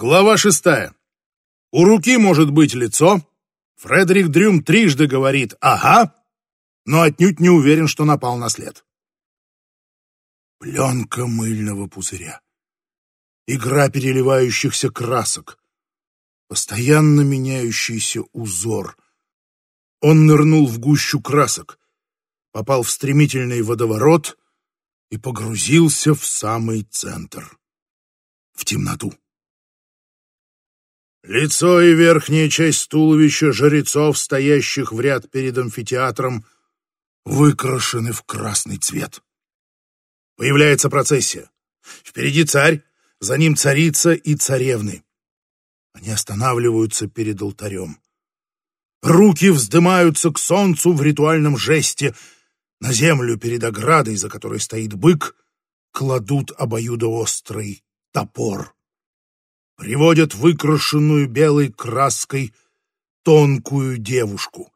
Глава шестая. У руки может быть лицо. Фредерик Дрюм трижды говорит «ага», но отнюдь не уверен, что напал на след. Пленка мыльного пузыря. Игра переливающихся красок. Постоянно меняющийся узор. Он нырнул в гущу красок, попал в стремительный водоворот и погрузился в самый центр. В темноту. Лицо и верхняя часть туловища жрецов, стоящих в ряд перед амфитеатром, выкрашены в красный цвет. Появляется процессия. Впереди царь, за ним царица и царевны. Они останавливаются перед алтарем. Руки вздымаются к солнцу в ритуальном жесте. На землю перед оградой, за которой стоит бык, кладут обоюдоострый топор приводят выкрашенную белой краской тонкую девушку.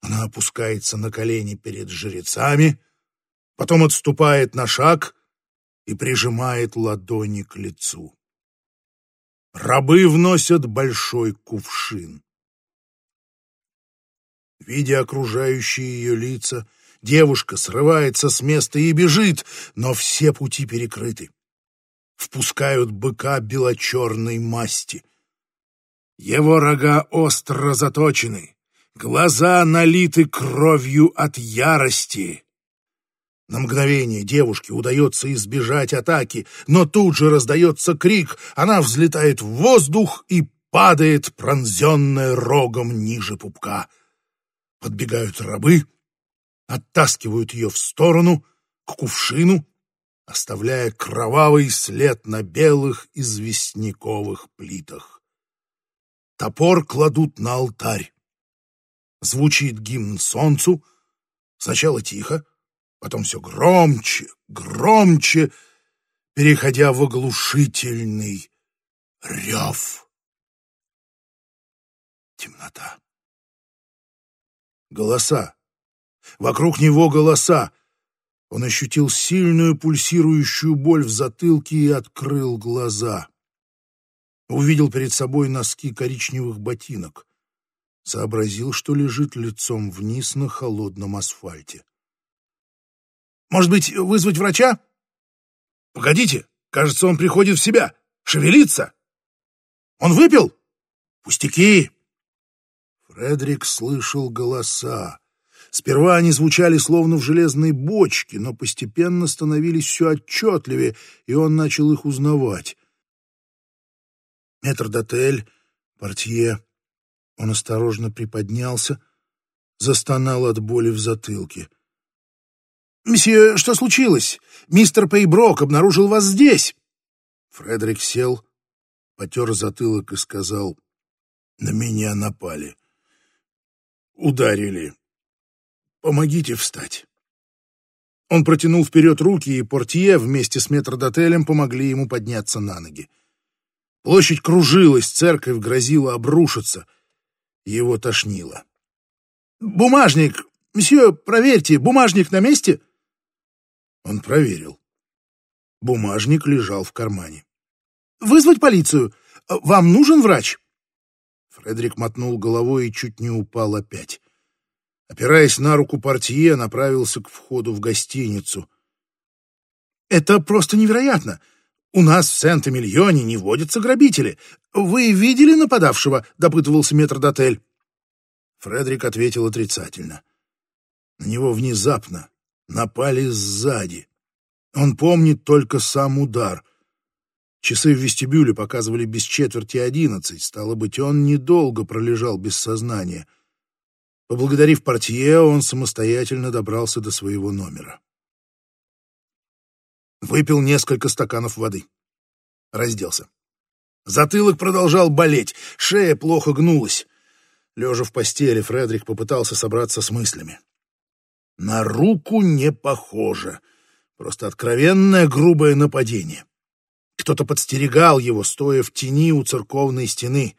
Она опускается на колени перед жрецами, потом отступает на шаг и прижимает ладони к лицу. Рабы вносят большой кувшин. Видя окружающие ее лица, девушка срывается с места и бежит, но все пути перекрыты впускают быка белочерной масти. Его рога остро заточены, глаза налиты кровью от ярости. На мгновение девушке удается избежать атаки, но тут же раздается крик, она взлетает в воздух и падает, пронзенная рогом ниже пупка. Подбегают рабы, оттаскивают ее в сторону, к кувшину, оставляя кровавый след на белых известняковых плитах. Топор кладут на алтарь. Звучит гимн солнцу, сначала тихо, потом все громче, громче, переходя в оглушительный рев. Темнота. Голоса. Вокруг него голоса. Он ощутил сильную пульсирующую боль в затылке и открыл глаза. Увидел перед собой носки коричневых ботинок. Сообразил, что лежит лицом вниз на холодном асфальте. «Может быть, вызвать врача?» «Погодите, кажется, он приходит в себя. Шевелится!» «Он выпил?» «Пустяки!» Фредерик слышал голоса. Сперва они звучали словно в железной бочке, но постепенно становились все отчетливее, и он начал их узнавать. Метрдотель, портье. Он осторожно приподнялся, застонал от боли в затылке. «Месье, что случилось? Мистер Пейброк обнаружил вас здесь!» Фредерик сел, потер затылок и сказал, «На меня напали. Ударили. Помогите встать. Он протянул вперед руки, и портье вместе с метрдотелем помогли ему подняться на ноги. Площадь кружилась, церковь грозила обрушиться. Его тошнило. «Бумажник! Мсье, проверьте, бумажник на месте?» Он проверил. Бумажник лежал в кармане. «Вызвать полицию? Вам нужен врач?» Фредерик мотнул головой и чуть не упал опять опираясь на руку портье, направился к входу в гостиницу. «Это просто невероятно! У нас в Сент-Эмильоне не водятся грабители. Вы видели нападавшего?» — допытывался метрдотель. Фредерик ответил отрицательно. На него внезапно напали сзади. Он помнит только сам удар. Часы в вестибюле показывали без четверти одиннадцать. Стало быть, он недолго пролежал без сознания — Поблагодарив портье, он самостоятельно добрался до своего номера. Выпил несколько стаканов воды. Разделся. Затылок продолжал болеть, шея плохо гнулась. Лежа в постели, Фредерик попытался собраться с мыслями. На руку не похоже. Просто откровенное грубое нападение. Кто-то подстерегал его, стоя в тени у церковной стены.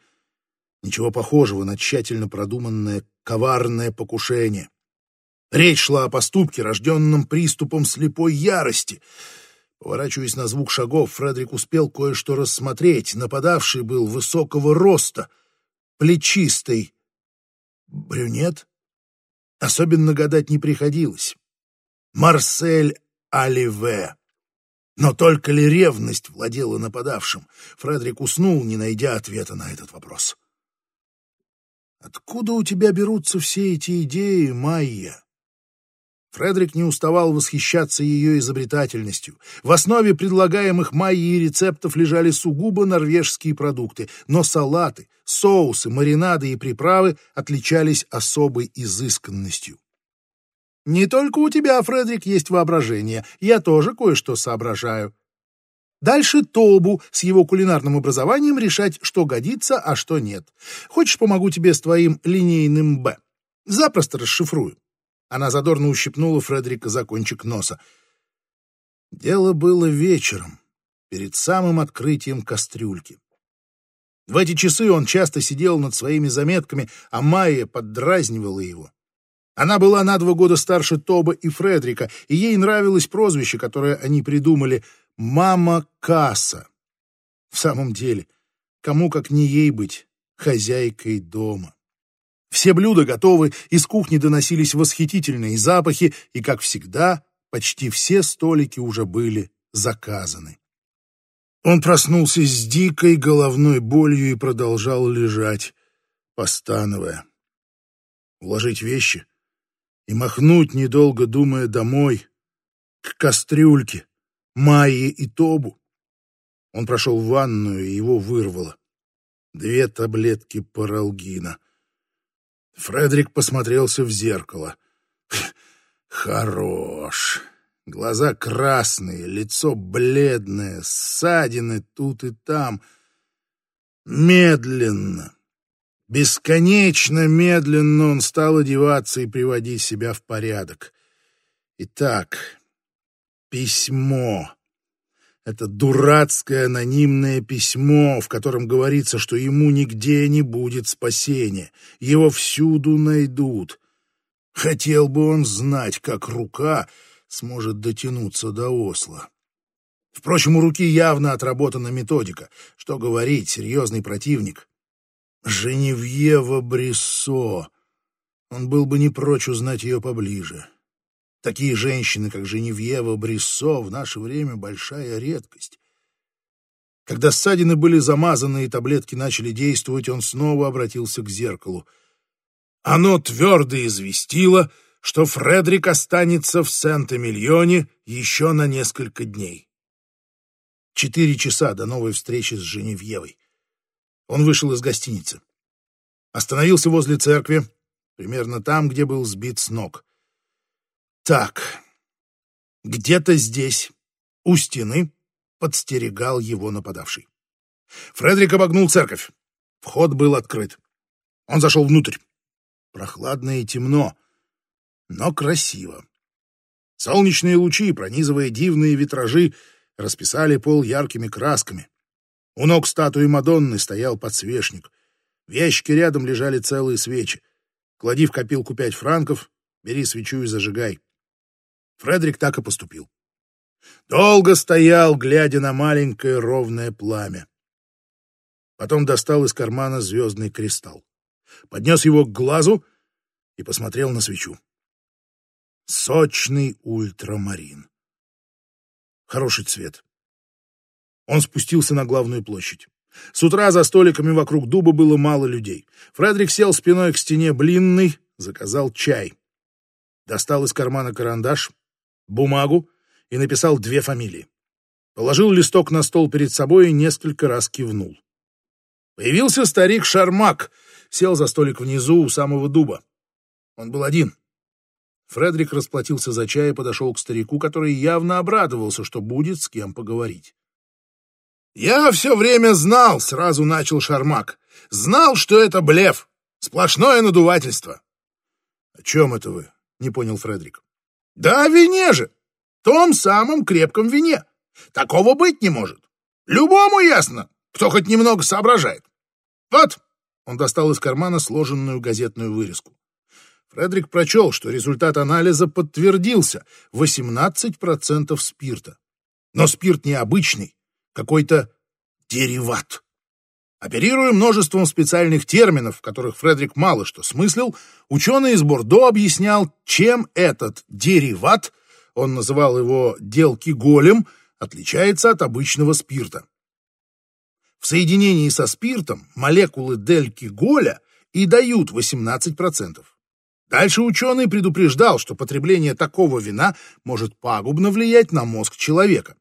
Ничего похожего на тщательно продуманное коварное покушение. Речь шла о поступке, рожденном приступом слепой ярости. Поворачиваясь на звук шагов, Фредерик успел кое-что рассмотреть. Нападавший был высокого роста, плечистый. Брюнет? Особенно гадать не приходилось. Марсель Оливе. Но только ли ревность владела нападавшим? Фредерик уснул, не найдя ответа на этот вопрос. «Откуда у тебя берутся все эти идеи, Майя?» Фредерик не уставал восхищаться ее изобретательностью. В основе предлагаемых Майей рецептов лежали сугубо норвежские продукты, но салаты, соусы, маринады и приправы отличались особой изысканностью. «Не только у тебя, Фредерик, есть воображение, я тоже кое-что соображаю», Дальше Тобу с его кулинарным образованием решать, что годится, а что нет. Хочешь, помогу тебе с твоим линейным «Б»? Запросто расшифрую. Она задорно ущипнула Фредерика за кончик носа. Дело было вечером, перед самым открытием кастрюльки. В эти часы он часто сидел над своими заметками, а Майя поддразнивала его. Она была на два года старше Тоба и Фредрика, и ей нравилось прозвище, которое они придумали — Мама Касса. В самом деле, кому как не ей быть хозяйкой дома. Все блюда готовы, из кухни доносились восхитительные запахи, и, как всегда, почти все столики уже были заказаны. Он проснулся с дикой головной болью и продолжал лежать, постановая. Уложить вещи и махнуть, недолго думая, домой, к кастрюльке, Майи и Тобу. Он прошел в ванную, и его вырвало. Две таблетки паралгина. Фредерик посмотрелся в зеркало. Хорош. Глаза красные, лицо бледное, ссадины тут и там. Медленно, бесконечно медленно он стал одеваться и приводить себя в порядок. Итак, Письмо. Это дурацкое анонимное письмо, в котором говорится, что ему нигде не будет спасения. Его всюду найдут. Хотел бы он знать, как рука сможет дотянуться до осла. Впрочем, у руки явно отработана методика. Что говорить, серьезный противник. Женевьева Брессо. Он был бы не прочь узнать ее поближе. Такие женщины, как Женевьева Бриссо, в наше время большая редкость. Когда ссадины были замазаны и таблетки начали действовать, он снова обратился к зеркалу. Оно твердо известило, что Фредерик останется в Сент-Эмильоне еще на несколько дней. Четыре часа до новой встречи с Женевьевой. Он вышел из гостиницы. Остановился возле церкви, примерно там, где был сбит с ног. Так, где-то здесь, у стены, подстерегал его нападавший. Фредерик обогнул церковь. Вход был открыт. Он зашел внутрь. Прохладно и темно, но красиво. Солнечные лучи, пронизывая дивные витражи, расписали пол яркими красками. У ног статуи Мадонны стоял подсвечник. В ящике рядом лежали целые свечи. Клади в копилку пять франков, бери свечу и зажигай. Фредерик так и поступил. Долго стоял, глядя на маленькое ровное пламя. Потом достал из кармана звездный кристалл, поднес его к глазу и посмотрел на свечу. Сочный ультрамарин. Хороший цвет. Он спустился на главную площадь. С утра за столиками вокруг дуба было мало людей. Фредерик сел спиной к стене блинный, заказал чай. Достал из кармана карандаш, бумагу и написал две фамилии. Положил листок на стол перед собой и несколько раз кивнул. Появился старик Шармак, сел за столик внизу у самого дуба. Он был один. Фредерик расплатился за чай и подошел к старику, который явно обрадовался, что будет с кем поговорить. «Я все время знал», — сразу начал Шармак. «Знал, что это блеф, сплошное надувательство». «О чем это вы?» — не понял Фредерик. Да о вине же! Том самом крепком вине. Такого быть не может. Любому ясно, кто хоть немного соображает. Вот, он достал из кармана сложенную газетную вырезку. Фредерик прочел, что результат анализа подтвердился — 18% спирта. Но спирт необычный, какой-то дериват. Оперируя множеством специальных терминов, в которых Фредерик мало что смыслил, ученый из Бордо объяснял, чем этот дериват, он называл его делки-голем, отличается от обычного спирта. В соединении со спиртом молекулы дельки-голя и дают 18%. Дальше ученый предупреждал, что потребление такого вина может пагубно влиять на мозг человека.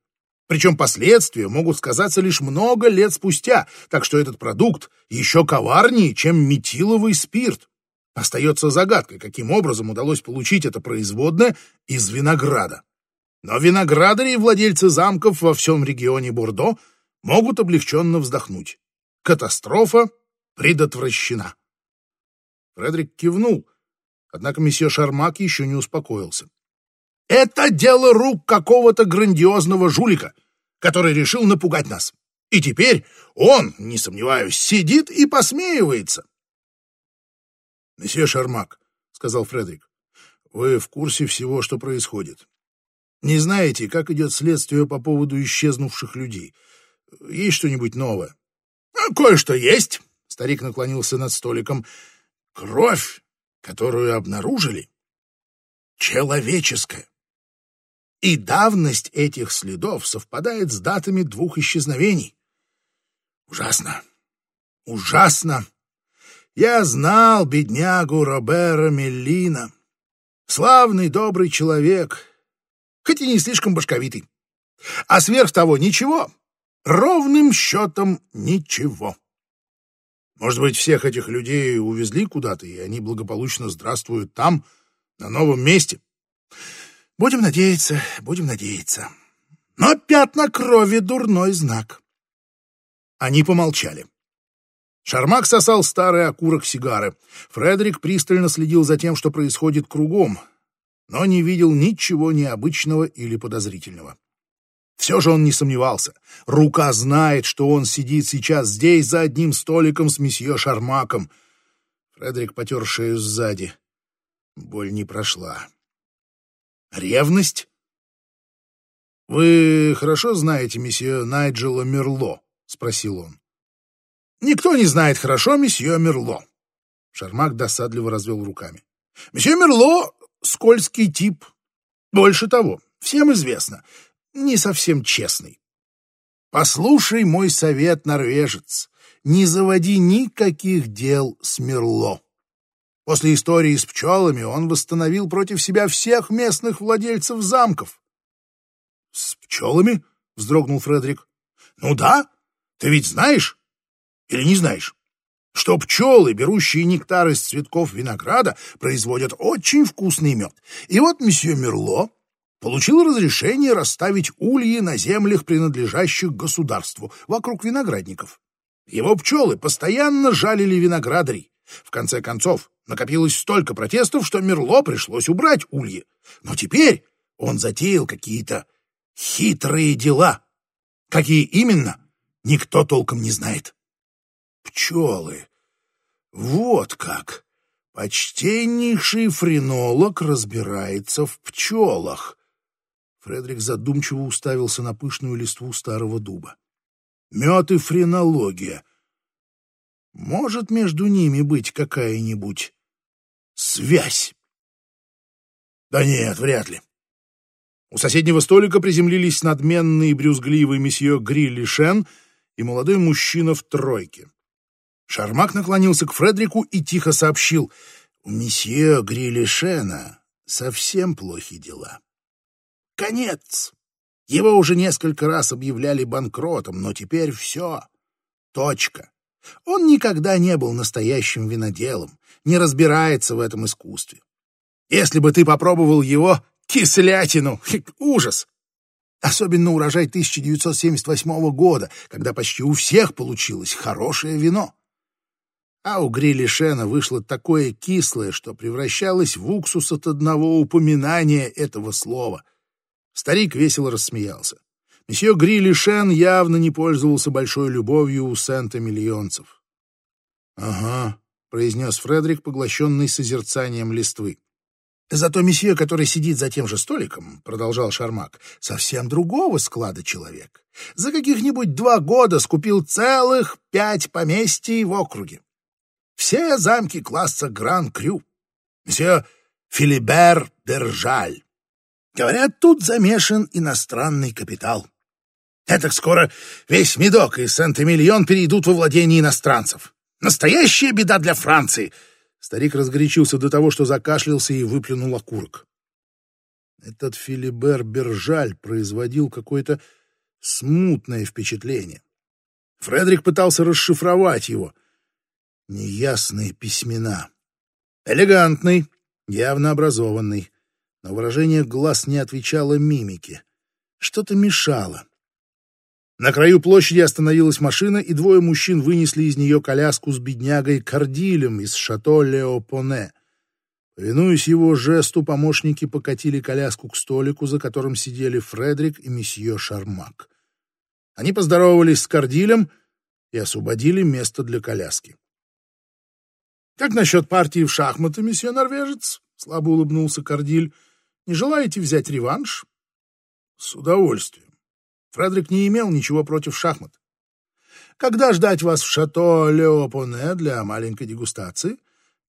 Причем последствия могут сказаться лишь много лет спустя, так что этот продукт еще коварнее, чем метиловый спирт. Остается загадкой, каким образом удалось получить это производное из винограда. Но виноградари и владельцы замков во всем регионе Бордо могут облегченно вздохнуть. Катастрофа предотвращена. Фредерик кивнул, однако месье Шармак еще не успокоился. Это дело рук какого-то грандиозного жулика, который решил напугать нас. И теперь он, не сомневаюсь, сидит и посмеивается. — Месье Шармак, — сказал Фредерик, — вы в курсе всего, что происходит. Не знаете, как идет следствие по поводу исчезнувших людей? Есть что-нибудь новое? — Кое-что есть, — старик наклонился над столиком. — Кровь, которую обнаружили, человеческая. И давность этих следов совпадает с датами двух исчезновений. Ужасно. Ужасно. Я знал беднягу Робера Меллина. Славный, добрый человек, хоть и не слишком башковитый. А сверх того ничего, ровным счетом ничего. Может быть, всех этих людей увезли куда-то, и они благополучно здравствуют там, на новом месте. Будем надеяться, будем надеяться. Но пятна крови — дурной знак. Они помолчали. Шармак сосал старый окурок сигары. Фредерик пристально следил за тем, что происходит кругом, но не видел ничего необычного или подозрительного. Все же он не сомневался. Рука знает, что он сидит сейчас здесь за одним столиком с месье Шармаком. Фредерик потер шею сзади. Боль не прошла. Ревность? «Вы хорошо знаете месье Найджела Мерло?» — спросил он. «Никто не знает хорошо месье Мерло». Шармак досадливо развел руками. «Месье Мерло — скользкий тип. Больше того, всем известно, не совсем честный. Послушай мой совет, норвежец, не заводи никаких дел с Мерло. После истории с пчелами он восстановил против себя всех местных владельцев замков. — С пчелами? — вздрогнул Фредерик. — Ну да, ты ведь знаешь или не знаешь, что пчелы, берущие нектар из цветков винограда, производят очень вкусный мед. И вот месье Мерло получил разрешение расставить ульи на землях, принадлежащих государству, вокруг виноградников. Его пчелы постоянно жалили виноградарей. В конце концов, накопилось столько протестов, что Мерло пришлось убрать ульи. Но теперь он затеял какие-то хитрые дела. Какие именно, никто толком не знает. Пчелы. Вот как. Почтеннейший френолог разбирается в пчелах. Фредерик задумчиво уставился на пышную листву старого дуба. Мед и френология. Может между ними быть какая-нибудь связь? Да нет, вряд ли. У соседнего столика приземлились надменный и брюзгливый месье Грилли Шен и молодой мужчина в тройке. Шармак наклонился к Фредрику и тихо сообщил, «У месье Грилли Шена совсем плохи дела». Конец. Его уже несколько раз объявляли банкротом, но теперь все. Точка. Он никогда не был настоящим виноделом, не разбирается в этом искусстве. Если бы ты попробовал его кислятину, ужас! Особенно урожай 1978 года, когда почти у всех получилось хорошее вино. А у Грилли Шена вышло такое кислое, что превращалось в уксус от одного упоминания этого слова — Старик весело рассмеялся. Месье Грилли Шен явно не пользовался большой любовью у сента-миллионцев. — Ага, — произнес Фредерик, поглощенный созерцанием листвы. Зато месье, который сидит за тем же столиком, продолжал Шармак, совсем другого склада человек. За каких-нибудь два года скупил целых пять поместий в округе. Все замки класса Гран-Крю. Месье Филибер Держаль. Говорят, тут замешан иностранный капитал. Это скоро весь Медок и Сент-Эмильон перейдут во владение иностранцев. Настоящая беда для Франции. Старик разгорячился до того, что закашлялся и выплюнул окурок. Этот Филибер Бержаль производил какое-то смутное впечатление. Фредерик пытался расшифровать его. Неясные письмена. Элегантный, явно образованный, но выражение глаз не отвечало мимике. Что-то мешало. На краю площади остановилась машина, и двое мужчин вынесли из нее коляску с беднягой Кардилем из шато Леопоне. Повинуясь его жесту, помощники покатили коляску к столику, за которым сидели Фредерик и месье Шармак. Они поздоровались с Кардилем и освободили место для коляски. «Как насчет партии в шахматы, месье Норвежец?» — слабо улыбнулся Кардиль. «Не желаете взять реванш?» «С удовольствием. Фредерик не имел ничего против шахмат. «Когда ждать вас в шато Леопоне для маленькой дегустации?»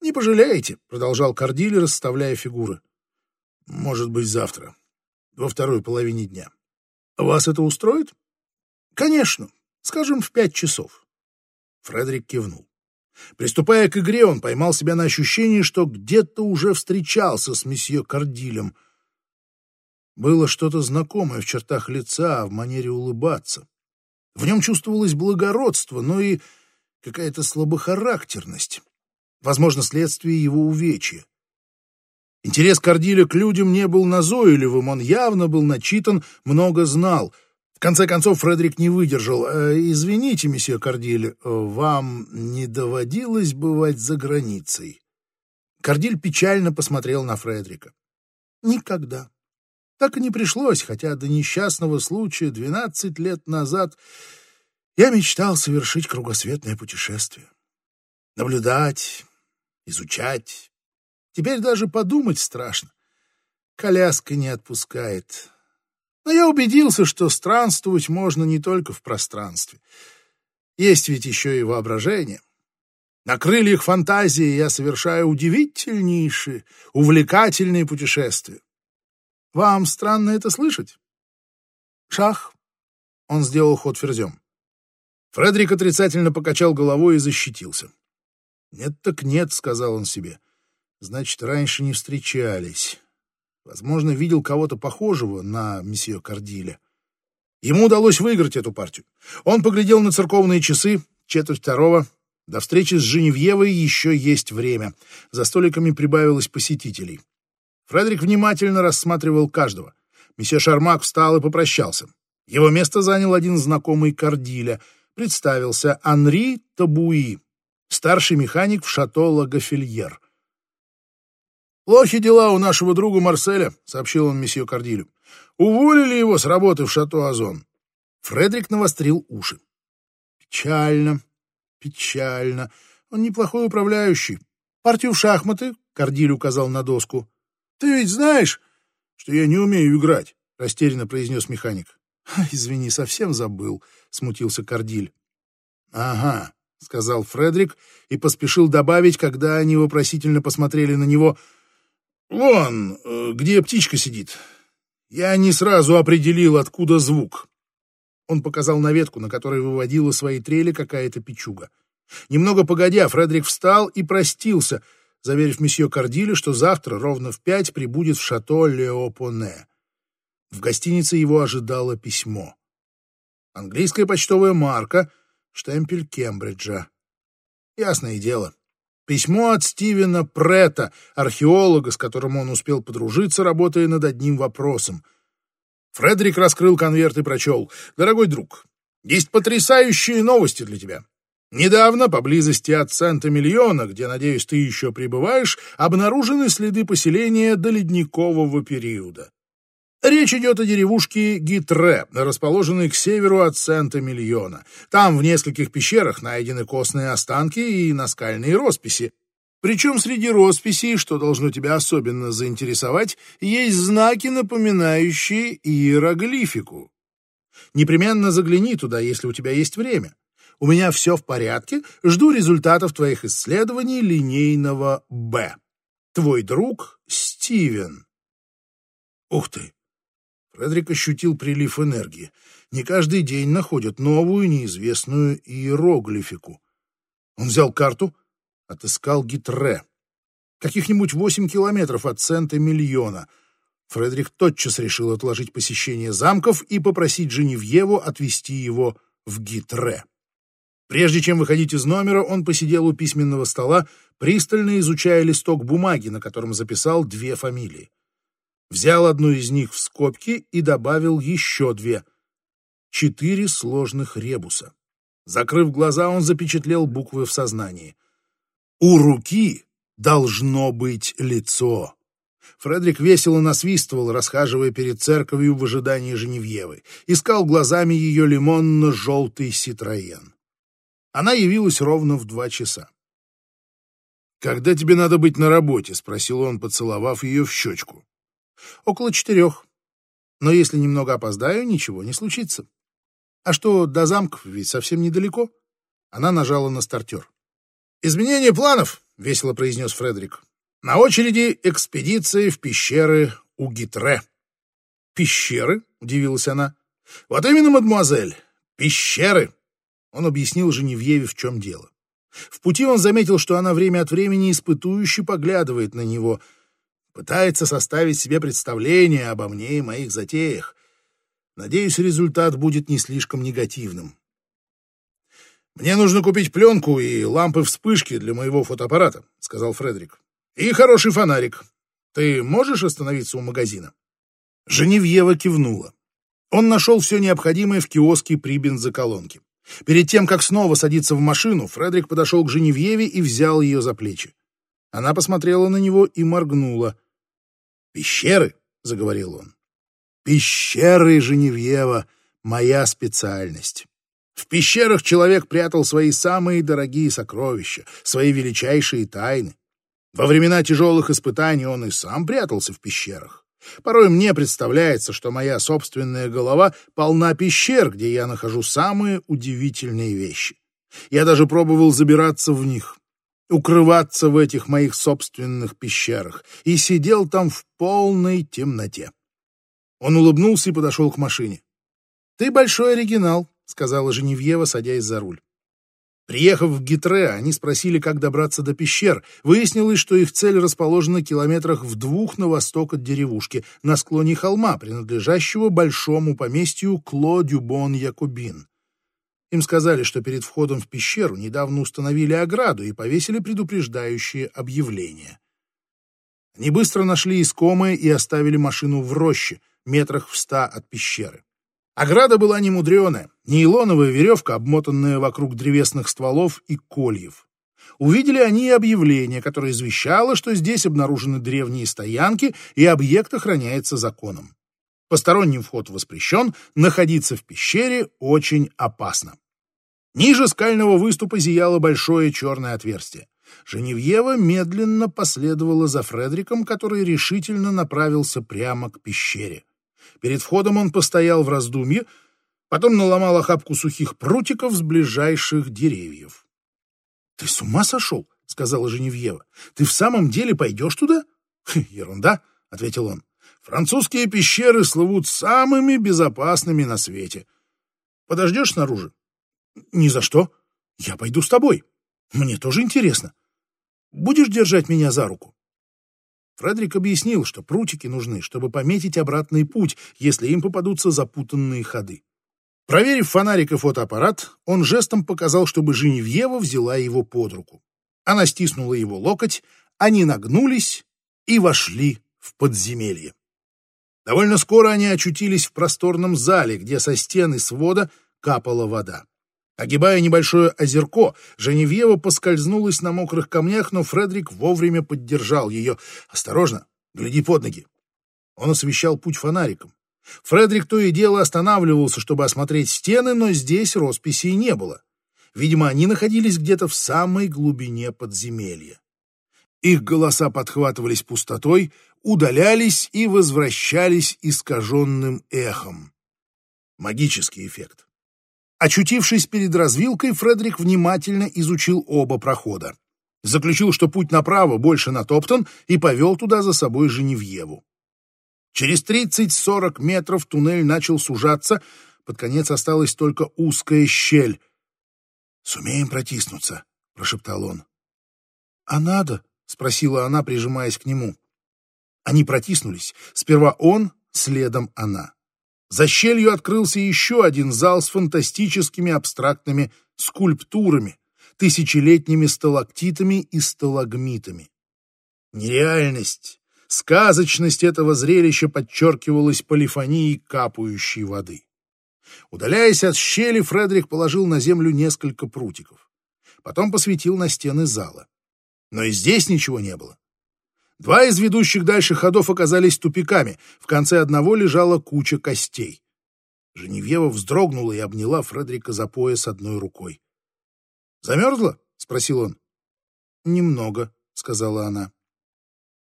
«Не пожалеете», — продолжал Кардиль, расставляя фигуры. «Может быть, завтра, во второй половине дня. Вас это устроит?» «Конечно. Скажем, в пять часов». Фредерик кивнул. Приступая к игре, он поймал себя на ощущении, что где-то уже встречался с месье Кардилем — было что-то знакомое в чертах лица, в манере улыбаться. В нем чувствовалось благородство, но и какая-то слабохарактерность. Возможно, следствие его увечья. Интерес Кордиля к людям не был назойливым, он явно был начитан, много знал. В конце концов, Фредерик не выдержал. «Э, «Извините, месье Кордиль, вам не доводилось бывать за границей?» Кордиль печально посмотрел на Фредерика. «Никогда. Так и не пришлось, хотя до несчастного случая двенадцать лет назад я мечтал совершить кругосветное путешествие. Наблюдать, изучать. Теперь даже подумать страшно. Коляска не отпускает. Но я убедился, что странствовать можно не только в пространстве. Есть ведь еще и воображение. На крыльях фантазии я совершаю удивительнейшие, увлекательные путешествия. Вам странно это слышать? Шах. Он сделал ход ферзем. Фредерик отрицательно покачал головой и защитился. «Нет так нет», — сказал он себе. «Значит, раньше не встречались. Возможно, видел кого-то похожего на месье Кардиля. Ему удалось выиграть эту партию. Он поглядел на церковные часы, четверть второго. До встречи с Женевьевой еще есть время. За столиками прибавилось посетителей. Фредерик внимательно рассматривал каждого. Месье Шармак встал и попрощался. Его место занял один знакомый Кардиля. Представился Анри Табуи, старший механик в шато Лагофельер. «Плохи дела у нашего друга Марселя», — сообщил он месье Кардилю. «Уволили его с работы в шато Озон». Фредерик навострил уши. «Печально, печально. Он неплохой управляющий. Партию в шахматы», — Кардиль указал на доску, «Ты ведь знаешь, что я не умею играть», — растерянно произнес механик. «Извини, совсем забыл», — смутился Кардиль. «Ага», — сказал Фредерик и поспешил добавить, когда они вопросительно посмотрели на него. «Вон, э, где птичка сидит. Я не сразу определил, откуда звук». Он показал на ветку, на которой выводила свои трели какая-то печуга. Немного погодя, Фредерик встал и простился — заверив месье Кардиле, что завтра ровно в пять прибудет в шато Леопоне. В гостинице его ожидало письмо. Английская почтовая марка, штемпель Кембриджа. Ясное дело. Письмо от Стивена Прета, археолога, с которым он успел подружиться, работая над одним вопросом. Фредерик раскрыл конверт и прочел. «Дорогой друг, есть потрясающие новости для тебя. Недавно, поблизости от Санта-Миллиона, где, надеюсь, ты еще пребываешь, обнаружены следы поселения до ледникового периода. Речь идет о деревушке Гитре, расположенной к северу от Санта-Миллиона. Там в нескольких пещерах найдены костные останки и наскальные росписи. Причем среди росписей, что должно тебя особенно заинтересовать, есть знаки, напоминающие иероглифику. Непременно загляни туда, если у тебя есть время. У меня все в порядке, жду результатов твоих исследований линейного «Б». Твой друг Стивен. Ух ты! Фредерик ощутил прилив энергии. Не каждый день находят новую неизвестную иероглифику. Он взял карту, отыскал Гитре. Каких-нибудь восемь километров от центра миллиона. Фредерик тотчас решил отложить посещение замков и попросить Женевьеву отвезти его в Гитре. Прежде чем выходить из номера, он посидел у письменного стола, пристально изучая листок бумаги, на котором записал две фамилии. Взял одну из них в скобки и добавил еще две. Четыре сложных ребуса. Закрыв глаза, он запечатлел буквы в сознании. У руки должно быть лицо. Фредерик весело насвистывал, расхаживая перед церковью в ожидании Женевьевы. Искал глазами ее лимонно-желтый ситроен. Она явилась ровно в два часа. «Когда тебе надо быть на работе?» — спросил он, поцеловав ее в щечку. «Около четырех. Но если немного опоздаю, ничего не случится. А что, до замков ведь совсем недалеко?» Она нажала на стартер. «Изменение планов», — весело произнес Фредерик. «На очереди экспедиции в пещеры у Гитре». «Пещеры?» — удивилась она. «Вот именно, мадемуазель, пещеры. Он объяснил Женевьеве, в чем дело. В пути он заметил, что она время от времени испытующе поглядывает на него, пытается составить себе представление обо мне и моих затеях. Надеюсь, результат будет не слишком негативным. «Мне нужно купить пленку и лампы-вспышки для моего фотоаппарата», — сказал Фредерик. «И хороший фонарик. Ты можешь остановиться у магазина?» Женевьева кивнула. Он нашел все необходимое в киоске при бензоколонке. Перед тем, как снова садиться в машину, Фредерик подошел к Женевьеве и взял ее за плечи. Она посмотрела на него и моргнула. «Пещеры?» — заговорил он. «Пещеры, Женевьева, моя специальность. В пещерах человек прятал свои самые дорогие сокровища, свои величайшие тайны. Во времена тяжелых испытаний он и сам прятался в пещерах. Порой мне представляется, что моя собственная голова полна пещер, где я нахожу самые удивительные вещи. Я даже пробовал забираться в них, укрываться в этих моих собственных пещерах, и сидел там в полной темноте. Он улыбнулся и подошел к машине. «Ты большой оригинал», — сказала Женевьева, садясь за руль. Приехав в Гитре, они спросили, как добраться до пещер. Выяснилось, что их цель расположена километрах в двух на восток от деревушки, на склоне холма, принадлежащего большому поместью Кло Дюбон Якубин. Им сказали, что перед входом в пещеру недавно установили ограду и повесили предупреждающее объявление. Они быстро нашли искомое и оставили машину в роще, метрах в ста от пещеры. Ограда была немудреная, нейлоновая веревка, обмотанная вокруг древесных стволов и кольев. Увидели они объявление, которое извещало, что здесь обнаружены древние стоянки и объект охраняется законом. Посторонним вход воспрещен, находиться в пещере очень опасно. Ниже скального выступа зияло большое черное отверстие. Женевьева медленно последовала за Фредериком, который решительно направился прямо к пещере. Перед входом он постоял в раздумье, потом наломал охапку сухих прутиков с ближайших деревьев. — Ты с ума сошел? — сказала Женевьева. — Ты в самом деле пойдешь туда? — Ерунда, — ответил он. — Французские пещеры слывут самыми безопасными на свете. Подождешь снаружи? — Ни за что. Я пойду с тобой. Мне тоже интересно. Будешь держать меня за руку? Фредерик объяснил, что прутики нужны, чтобы пометить обратный путь, если им попадутся запутанные ходы. Проверив фонарик и фотоаппарат, он жестом показал, чтобы Женевьева взяла его под руку. Она стиснула его локоть, они нагнулись и вошли в подземелье. Довольно скоро они очутились в просторном зале, где со стены свода капала вода. Огибая небольшое озерко, Женевьева поскользнулась на мокрых камнях, но Фредерик вовремя поддержал ее. «Осторожно, гляди под ноги». Он освещал путь фонариком. Фредерик то и дело останавливался, чтобы осмотреть стены, но здесь росписей не было. Видимо, они находились где-то в самой глубине подземелья. Их голоса подхватывались пустотой, удалялись и возвращались искаженным эхом. Магический эффект. Очутившись перед развилкой, Фредерик внимательно изучил оба прохода. Заключил, что путь направо больше натоптан, и повел туда за собой Женевьеву. Через 30-40 метров туннель начал сужаться, под конец осталась только узкая щель. «Сумеем протиснуться», — прошептал он. «А надо?» — спросила она, прижимаясь к нему. Они протиснулись. Сперва он, следом она. За щелью открылся еще один зал с фантастическими абстрактными скульптурами, тысячелетними сталактитами и сталагмитами. Нереальность, сказочность этого зрелища подчеркивалась полифонией капающей воды. Удаляясь от щели, Фредерик положил на землю несколько прутиков. Потом посветил на стены зала. Но и здесь ничего не было. Два из ведущих дальше ходов оказались тупиками. В конце одного лежала куча костей. Женевьева вздрогнула и обняла Фредерика за пояс одной рукой. «Замерзла?» — спросил он. «Немного», — сказала она.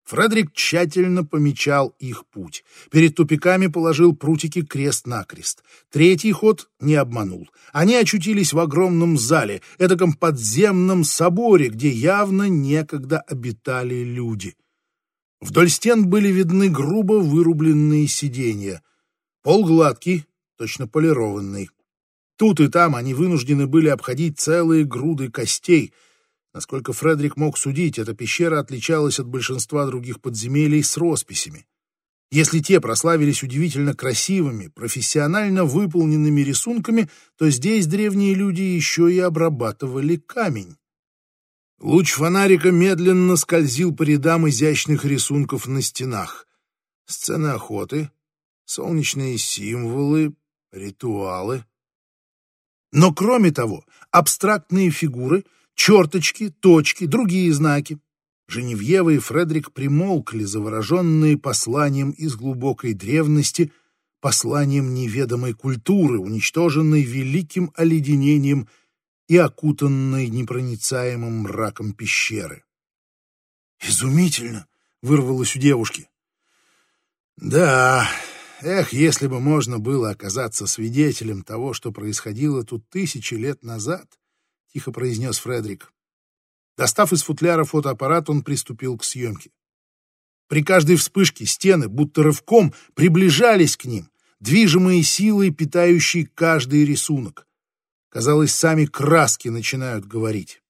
Фредерик тщательно помечал их путь. Перед тупиками положил прутики крест-накрест. Третий ход не обманул. Они очутились в огромном зале, этаком подземном соборе, где явно некогда обитали люди. Вдоль стен были видны грубо вырубленные сиденья. Пол гладкий, точно полированный. Тут и там они вынуждены были обходить целые груды костей. Насколько Фредерик мог судить, эта пещера отличалась от большинства других подземелий с росписями. Если те прославились удивительно красивыми, профессионально выполненными рисунками, то здесь древние люди еще и обрабатывали камень. Луч фонарика медленно скользил по рядам изящных рисунков на стенах. Сцены охоты, солнечные символы, ритуалы. Но кроме того, абстрактные фигуры, черточки, точки, другие знаки. Женевьева и Фредерик примолкли, завороженные посланием из глубокой древности, посланием неведомой культуры, уничтоженной великим оледенением – и окутанной непроницаемым мраком пещеры. «Изумительно!» — вырвалось у девушки. «Да, эх, если бы можно было оказаться свидетелем того, что происходило тут тысячи лет назад», — тихо произнес Фредерик. Достав из футляра фотоаппарат, он приступил к съемке. При каждой вспышке стены, будто рывком, приближались к ним, движимые силой, питающей каждый рисунок. Казалось, сами краски начинают говорить.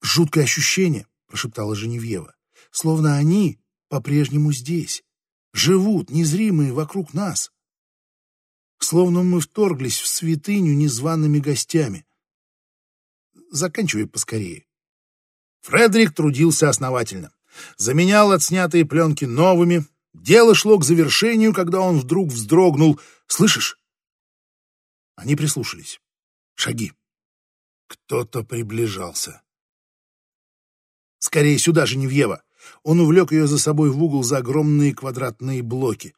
«Жуткое ощущение», — прошептала Женевьева, «словно они по-прежнему здесь, живут, незримые вокруг нас. Словно мы вторглись в святыню незваными гостями. Заканчивай поскорее». Фредерик трудился основательно. Заменял отснятые пленки новыми. Дело шло к завершению, когда он вдруг вздрогнул. «Слышишь?» Они прислушались. Шаги. Кто-то приближался. «Скорее сюда, Женевьева!» Он увлек ее за собой в угол за огромные квадратные блоки.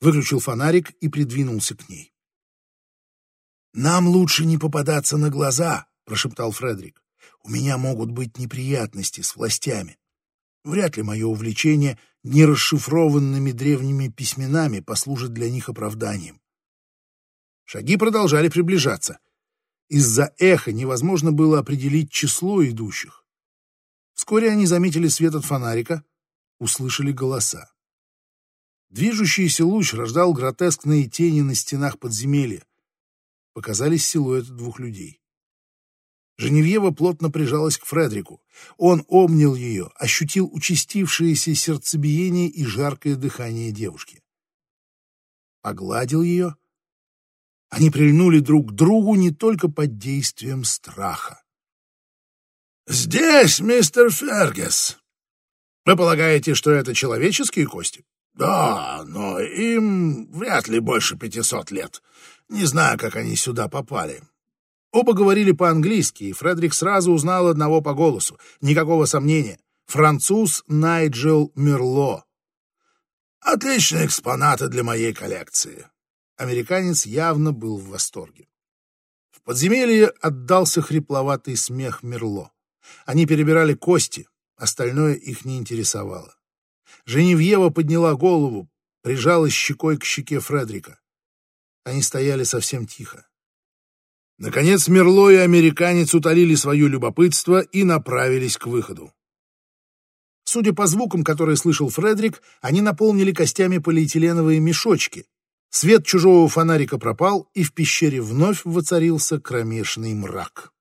Выключил фонарик и придвинулся к ней. «Нам лучше не попадаться на глаза», — прошептал Фредерик. «У меня могут быть неприятности с властями. Вряд ли мое увлечение нерасшифрованными древними письменами послужит для них оправданием». Шаги продолжали приближаться. Из-за эха невозможно было определить число идущих. Вскоре они заметили свет от фонарика, услышали голоса. Движущийся луч рождал гротескные тени на стенах подземелья. Показались силуэты двух людей. Женевьева плотно прижалась к Фредрику. Он обнял ее, ощутил участившееся сердцебиение и жаркое дыхание девушки. Погладил ее, они прильнули друг к другу не только под действием страха. «Здесь, мистер Фергес. Вы полагаете, что это человеческие кости?» «Да, но им вряд ли больше пятисот лет. Не знаю, как они сюда попали». Оба говорили по-английски, и Фредерик сразу узнал одного по голосу. Никакого сомнения. Француз Найджел Мерло. «Отличные экспонаты для моей коллекции. Американец явно был в восторге. В подземелье отдался хрипловатый смех Мерло. Они перебирали кости, Остальное их не интересовало. Женевьева подняла голову, прижалась щекой к щеке Фредрика. Они стояли совсем тихо. Наконец Мерло и американец утолили свое любопытство и направились к выходу. Судя по звукам, которые слышал Фредрик, они наполнили костями полиэтиленовые мешочки. Свет чужого фонарика пропал, и в пещере вновь воцарился кромешный мрак.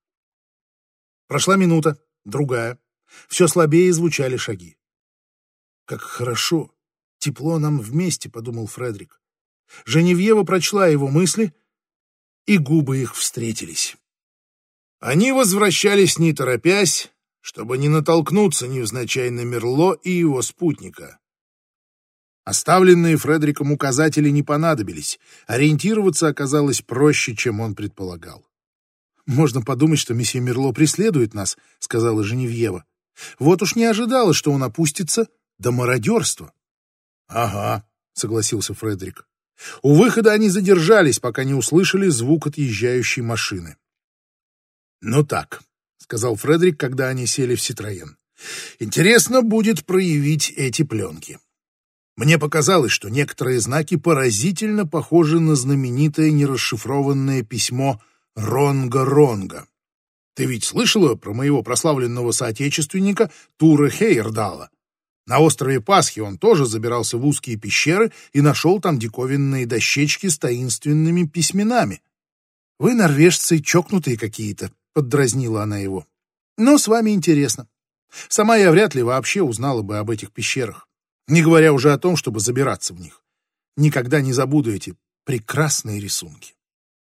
Прошла минута, другая. Все слабее звучали шаги. «Как хорошо! Тепло нам вместе», — подумал Фредерик. Женевьева прочла его мысли, и губы их встретились. Они возвращались, не торопясь, чтобы не натолкнуться невзначай на Мерло и его спутника. Оставленные Фредериком указатели не понадобились, ориентироваться оказалось проще, чем он предполагал. «Можно подумать, что месье Мерло преследует нас», — сказала Женевьева. «Вот уж не ожидала, что он опустится до мародерства». «Ага», — согласился Фредерик. У выхода они задержались, пока не услышали звук отъезжающей машины. «Ну так», — сказал Фредерик, когда они сели в Ситроен. «Интересно будет проявить эти пленки». Мне показалось, что некоторые знаки поразительно похожи на знаменитое нерасшифрованное письмо Ронга-Ронга. Ты ведь слышала про моего прославленного соотечественника Тура Хейердала? На острове Пасхи он тоже забирался в узкие пещеры и нашел там диковинные дощечки с таинственными письменами. «Вы, норвежцы, чокнутые какие-то», — поддразнила она его. «Но с вами интересно. Сама я вряд ли вообще узнала бы об этих пещерах, не говоря уже о том, чтобы забираться в них. Никогда не забуду эти прекрасные рисунки.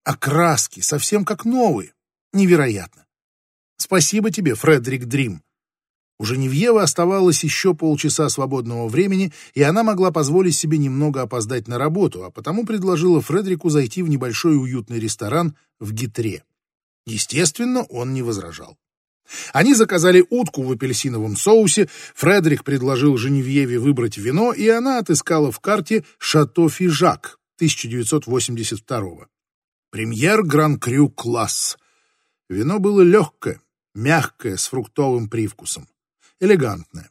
А краски совсем как новые. Невероятно. Спасибо тебе, Фредерик Дрим. У Женевьевы оставалось еще полчаса свободного времени, и она могла позволить себе немного опоздать на работу, а потому предложила Фредерику зайти в небольшой уютный ресторан в Гитре. Естественно, он не возражал. Они заказали утку в апельсиновом соусе, Фредерик предложил Женевьеве выбрать вино, и она отыскала в карте «Шато Фижак» 1982 -го. Премьер Гран-Крю класс. Вино было легкое, мягкое, с фруктовым привкусом. Элегантное.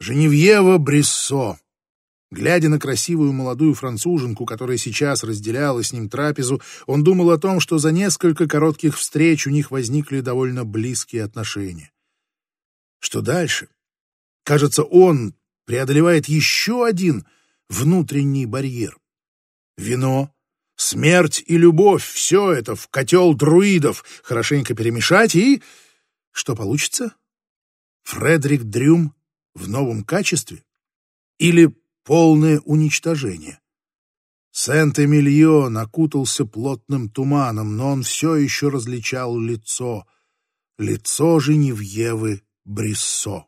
Женевьева Брессо. Глядя на красивую молодую француженку, которая сейчас разделяла с ним трапезу, он думал о том, что за несколько коротких встреч у них возникли довольно близкие отношения. Что дальше? Кажется, он преодолевает еще один внутренний барьер. Вино, Смерть и любовь — все это в котел друидов хорошенько перемешать и... Что получится? Фредерик Дрюм в новом качестве? Или полное уничтожение? Сент-Эмильон окутался плотным туманом, но он все еще различал лицо. Лицо Женевьевы Бриссо.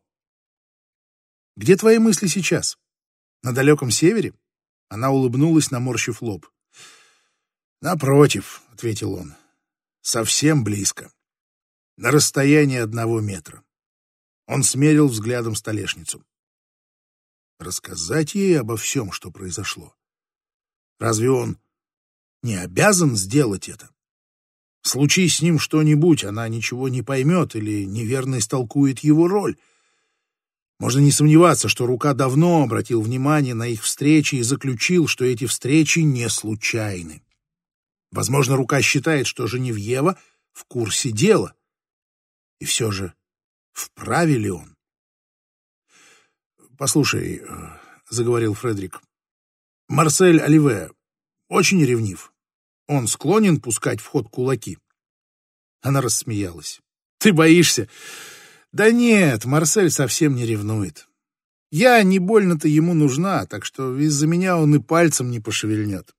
«Где твои мысли сейчас? На далеком севере?» Она улыбнулась, наморщив лоб. «Напротив», — ответил он, — «совсем близко, на расстоянии одного метра». Он смерил взглядом столешницу. Рассказать ей обо всем, что произошло. Разве он не обязан сделать это? Случись с ним что-нибудь, она ничего не поймет или неверно истолкует его роль. Можно не сомневаться, что Рука давно обратил внимание на их встречи и заключил, что эти встречи не случайны. Возможно, рука считает, что Женевьева в курсе дела. И все же, вправе ли он? «Послушай», э, — заговорил Фредерик, — «Марсель Оливе очень ревнив. Он склонен пускать в ход кулаки». Она рассмеялась. «Ты боишься?» «Да нет, Марсель совсем не ревнует. Я не больно-то ему нужна, так что из-за меня он и пальцем не пошевельнет.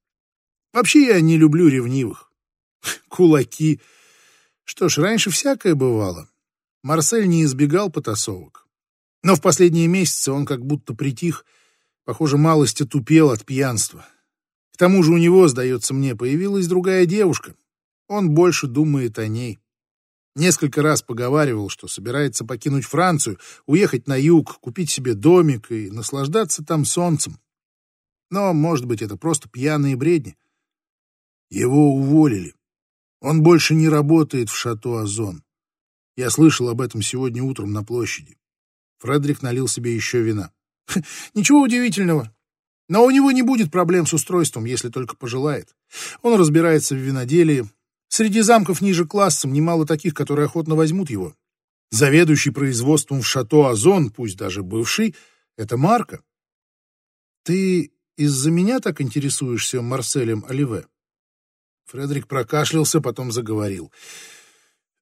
Вообще я не люблю ревнивых. Кулаки. Что ж, раньше всякое бывало. Марсель не избегал потасовок. Но в последние месяцы он как будто притих, похоже, малость отупел от пьянства. К тому же у него, сдается мне, появилась другая девушка. Он больше думает о ней. Несколько раз поговаривал, что собирается покинуть Францию, уехать на юг, купить себе домик и наслаждаться там солнцем. Но, может быть, это просто пьяные бредни. Его уволили. Он больше не работает в шато Озон. Я слышал об этом сегодня утром на площади. Фредерик налил себе еще вина. Ничего удивительного. Но у него не будет проблем с устройством, если только пожелает. Он разбирается в виноделии. Среди замков ниже классом немало таких, которые охотно возьмут его. Заведующий производством в шато Озон, пусть даже бывший, это Марка. Ты из-за меня так интересуешься Марселем Оливе? Фредерик прокашлялся, потом заговорил.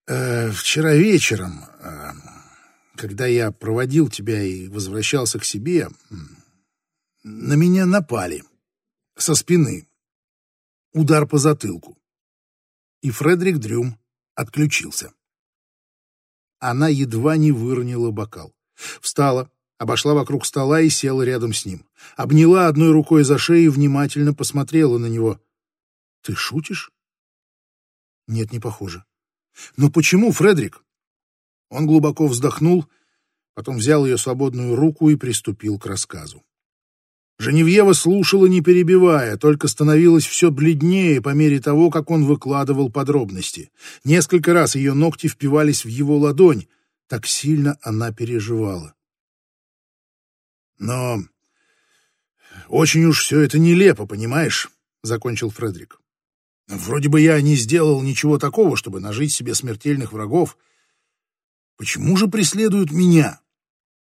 Э, вчера вечером, э, когда я проводил тебя и возвращался к себе, на меня напали. Со спины. Удар по затылку. И Фредерик Дрюм отключился. Она едва не выронила бокал. Встала, обошла вокруг стола и села рядом с ним. Обняла одной рукой за шею и внимательно посмотрела на него. «Ты шутишь?» «Нет, не похоже». «Но почему, Фредерик?» Он глубоко вздохнул, потом взял ее свободную руку и приступил к рассказу. Женевьева слушала, не перебивая, только становилась все бледнее по мере того, как он выкладывал подробности. Несколько раз ее ногти впивались в его ладонь, так сильно она переживала. «Но очень уж все это нелепо, понимаешь?» — закончил Фредерик. «Вроде бы я не сделал ничего такого, чтобы нажить себе смертельных врагов. Почему же преследуют меня?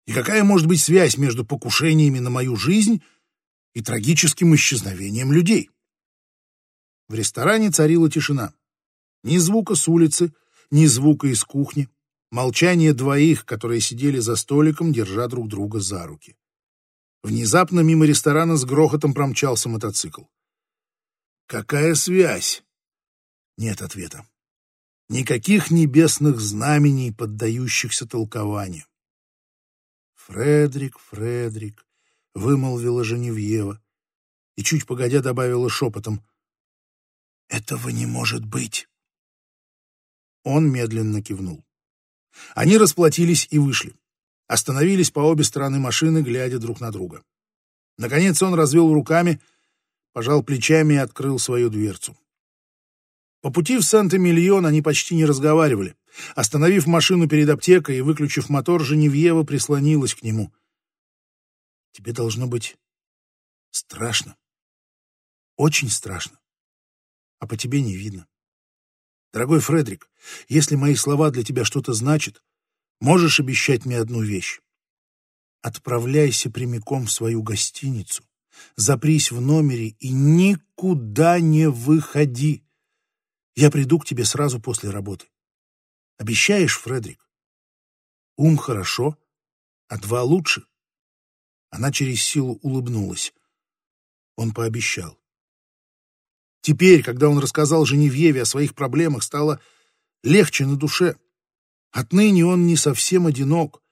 И какая может быть связь между покушениями на мою жизнь и трагическим исчезновением людей. В ресторане царила тишина. Ни звука с улицы, ни звука из кухни. Молчание двоих, которые сидели за столиком, держа друг друга за руки. Внезапно мимо ресторана с грохотом промчался мотоцикл. Какая связь? Нет ответа. Никаких небесных знамений, поддающихся толкованию. Фредрик, Фредрик, вымолвила Женевьева и чуть погодя добавила шепотом. «Этого не может быть!» Он медленно кивнул. Они расплатились и вышли. Остановились по обе стороны машины, глядя друг на друга. Наконец он развел руками, пожал плечами и открыл свою дверцу. По пути в Санта-Мильон они почти не разговаривали. Остановив машину перед аптекой и выключив мотор, Женевьева прислонилась к нему. Тебе должно быть страшно. Очень страшно. А по тебе не видно. Дорогой Фредерик, если мои слова для тебя что-то значат, можешь обещать мне одну вещь. Отправляйся прямиком в свою гостиницу, запрись в номере и никуда не выходи. Я приду к тебе сразу после работы. Обещаешь, Фредерик? Ум хорошо, а два лучше. Она через силу улыбнулась. Он пообещал. Теперь, когда он рассказал Женевьеве о своих проблемах, стало легче на душе. Отныне он не совсем одинок.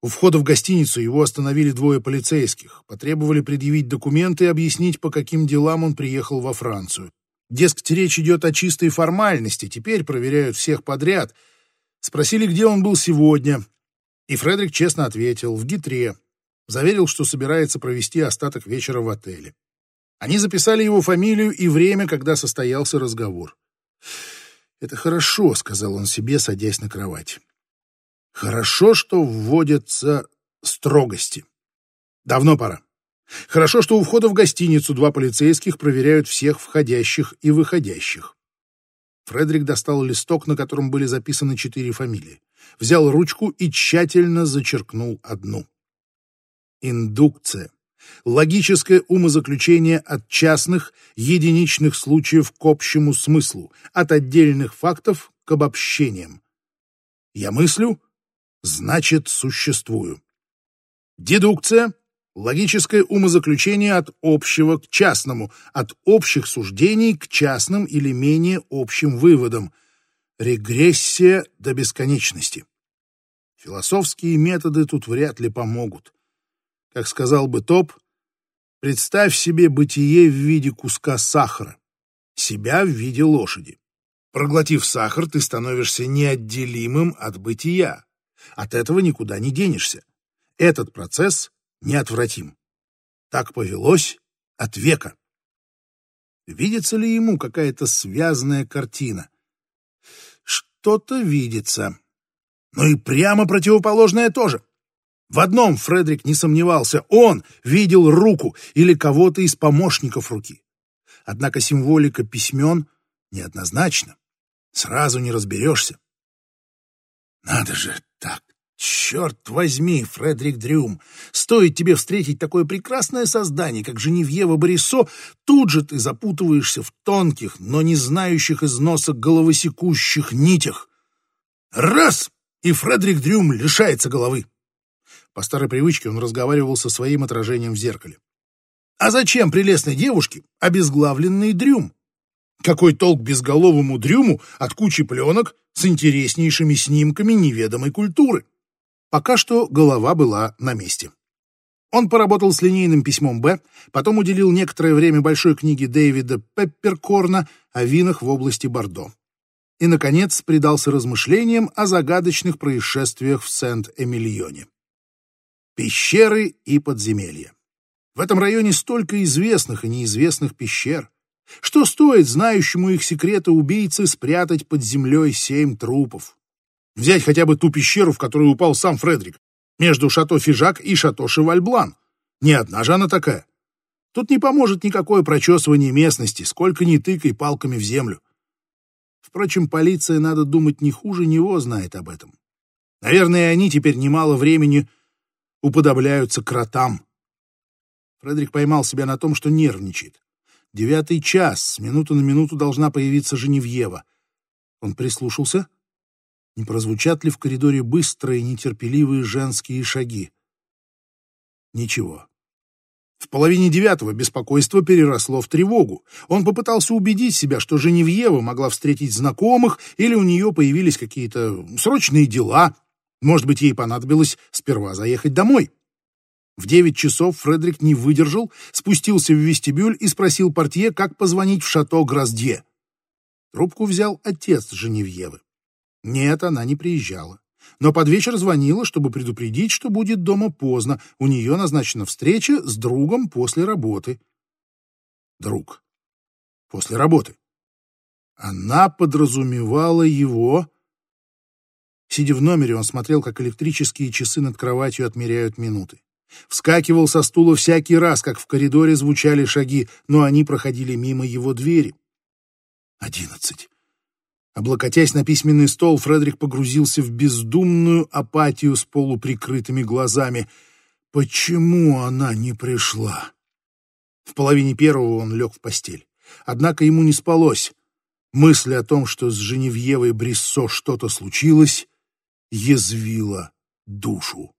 У входа в гостиницу его остановили двое полицейских, потребовали предъявить документы и объяснить, по каким делам он приехал во Францию. Дескать, речь идет о чистой формальности, теперь проверяют всех подряд. Спросили, где он был сегодня, и Фредерик честно ответил — в Гитре, заверил, что собирается провести остаток вечера в отеле. Они записали его фамилию и время, когда состоялся разговор. «Это хорошо», — сказал он себе, садясь на кровать. «Хорошо, что вводятся строгости. Давно пора. Хорошо, что у входа в гостиницу два полицейских проверяют всех входящих и выходящих». Фредерик достал листок, на котором были записаны четыре фамилии, взял ручку и тщательно зачеркнул одну. Индукция. Логическое умозаключение от частных, единичных случаев к общему смыслу, от отдельных фактов к обобщениям. Я мыслю, значит существую. Дедукция – логическое умозаключение от общего к частному, от общих суждений к частным или менее общим выводам. Регрессия до бесконечности. Философские методы тут вряд ли помогут. Как сказал бы Топ, представь себе бытие в виде куска сахара, себя в виде лошади. Проглотив сахар, ты становишься неотделимым от бытия. От этого никуда не денешься. Этот процесс неотвратим. Так повелось от века. Видится ли ему какая-то связанная картина? Что-то видится. Но и прямо противоположное тоже. В одном Фредерик не сомневался. Он видел руку или кого-то из помощников руки. Однако символика письмен неоднозначна. Сразу не разберешься. Надо же. Черт возьми, Фредерик Дрюм, стоит тебе встретить такое прекрасное создание, как Женевьева Борисо, тут же ты запутываешься в тонких, но не знающих износа головосекущих нитях. Раз! И Фредерик Дрюм лишается головы. По старой привычке он разговаривал со своим отражением в зеркале. А зачем прелестной девушке обезглавленный дрюм? Какой толк безголовому дрюму от кучи пленок с интереснейшими снимками неведомой культуры? Пока что голова была на месте. Он поработал с линейным письмом «Б», потом уделил некоторое время большой книге Дэвида Пепперкорна о винах в области Бордо. И, наконец, предался размышлениям о загадочных происшествиях в Сент-Эмильоне. Пещеры и подземелья. В этом районе столько известных и неизвестных пещер. Что стоит знающему их секреты убийцы спрятать под землей семь трупов? Взять хотя бы ту пещеру, в которую упал сам Фредерик, между шато Фижак и шато Шевальблан. Не одна же она такая. Тут не поможет никакое прочесывание местности, сколько ни тыкай палками в землю. Впрочем, полиция, надо думать, не хуже него знает об этом. Наверное, они теперь немало времени уподобляются кротам. Фредерик поймал себя на том, что нервничает. Девятый час, с минуты на минуту должна появиться Женевьева. Он прислушался. Не прозвучат ли в коридоре быстрые, нетерпеливые женские шаги? Ничего. В половине девятого беспокойство переросло в тревогу. Он попытался убедить себя, что Женевьева могла встретить знакомых или у нее появились какие-то срочные дела, может быть, ей понадобилось сперва заехать домой. В девять часов Фредерик не выдержал, спустился в вестибюль и спросил портье, как позвонить в шато Гроздье. Трубку взял отец Женевьевы. Нет, она не приезжала. Но под вечер звонила, чтобы предупредить, что будет дома поздно. У нее назначена встреча с другом после работы. Друг. После работы. Она подразумевала его Сидя в номере, он смотрел, как электрические часы над кроватью отмеряют минуты. Вскакивал со стула всякий раз, как в коридоре звучали шаги, но они проходили мимо его двери. Одиннадцать. Облокотясь на письменный стол, Фредерик погрузился в бездумную апатию с полуприкрытыми глазами. Почему она не пришла? В половине первого он лег в постель. Однако ему не спалось. Мысль о том, что с Женевьевой Бриссо что-то случилось, язвила душу.